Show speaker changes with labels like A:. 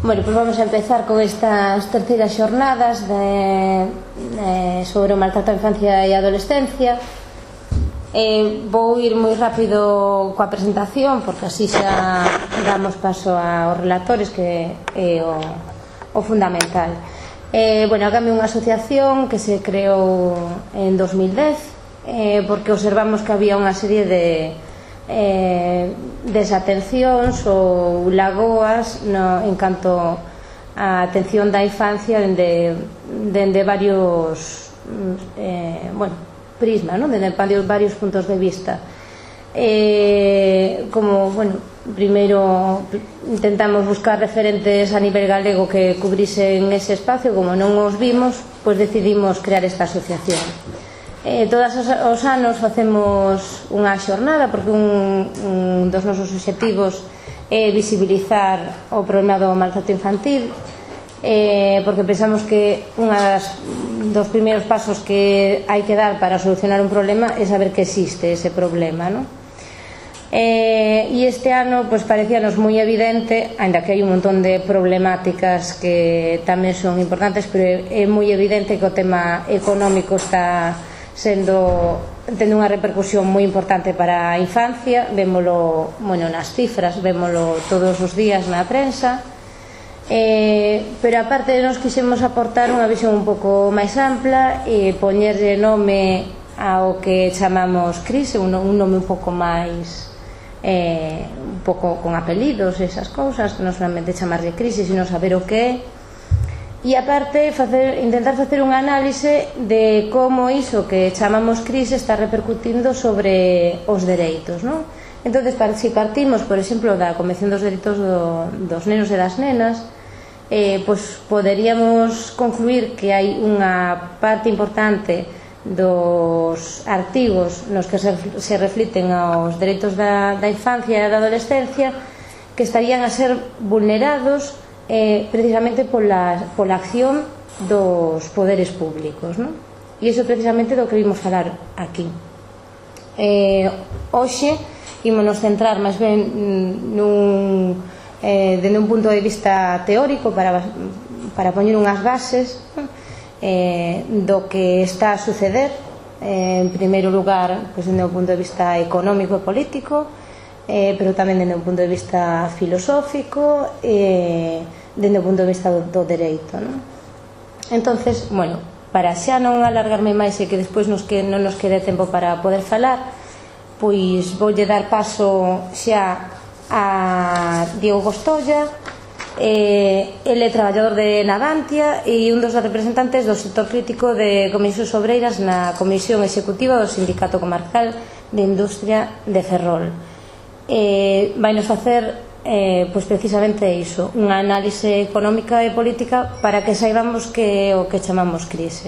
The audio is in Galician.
A: Bueno, pois pues vamos a empezar con estas terceiras xornadas de, eh, sobre o maltrato a infancia e adolescencia. Eh, vou ir moi rápido coa presentación, porque así xa damos paso aos relatores, que é eh, o, o fundamental. Eh, bueno, acá unha asociación que se creou en 2010, eh, porque observamos que había unha serie de eh, desatencións ou lagoas no, en canto a atención da infancia dende, dende varios mm, eh, bueno, prismas, no? dende varios, varios puntos de vista. Eh, como, bueno, primeiro intentamos buscar referentes a nivel galego que cubrisen ese espacio, como non os vimos, pois decidimos crear esta asociación. Eh, todas os, os anos facemos unha xornada porque un, un dos nosos obxectivos é visibilizar o problema do maltrato infantil eh, porque pensamos que un das, dos primeiros pasos que hai que dar para solucionar un problema é saber que existe ese problema non? eh, e este ano pues, parecíanos moi evidente ainda que hai un montón de problemáticas que tamén son importantes pero é moi evidente que o tema económico está sendo tendo unha repercusión moi importante para a infancia, vémolo, bueno, nas cifras, vémolo todos os días na prensa. Eh, pero aparte nos quixemos aportar unha visión un pouco máis ampla e poñerlle nome ao que chamamos crise, un, un nome un pouco máis eh, un pouco con apelidos, esas cousas, non solamente chamarlle crise, sino saber o que é e aparte facer, intentar facer un análise de como iso que chamamos crise está repercutindo sobre os dereitos, non? Entón, se partimos, por exemplo, da Convención dos Dereitos do, dos Nenos e das Nenas, eh, pois poderíamos concluir que hai unha parte importante dos artigos nos que se, se refliten aos dereitos da, da infancia e da adolescencia que estarían a ser vulnerados eh, precisamente pola, pola acción dos poderes públicos non? e iso precisamente do que vimos falar aquí eh, hoxe ímonos centrar máis ben nun, eh, dende un punto de vista teórico para, para poñer unhas bases eh, do que está a suceder eh, en primeiro lugar pues, dende o punto de vista económico e político eh, pero tamén dende un punto de vista filosófico e eh, dende o punto de vista do, do dereito. Non? Entonces, bueno, para xa non alargarme máis e que despois nos que non nos quede tempo para poder falar, pois voulle dar paso xa a Diego Gostolla, eh, ele é traballador de Navantia e un dos representantes do sector crítico de Comisións Obreiras na Comisión Executiva do Sindicato Comarcal de Industria de Ferrol eh, vai nos facer eh, pois precisamente iso, unha análise económica e política para que saibamos que o que chamamos crise.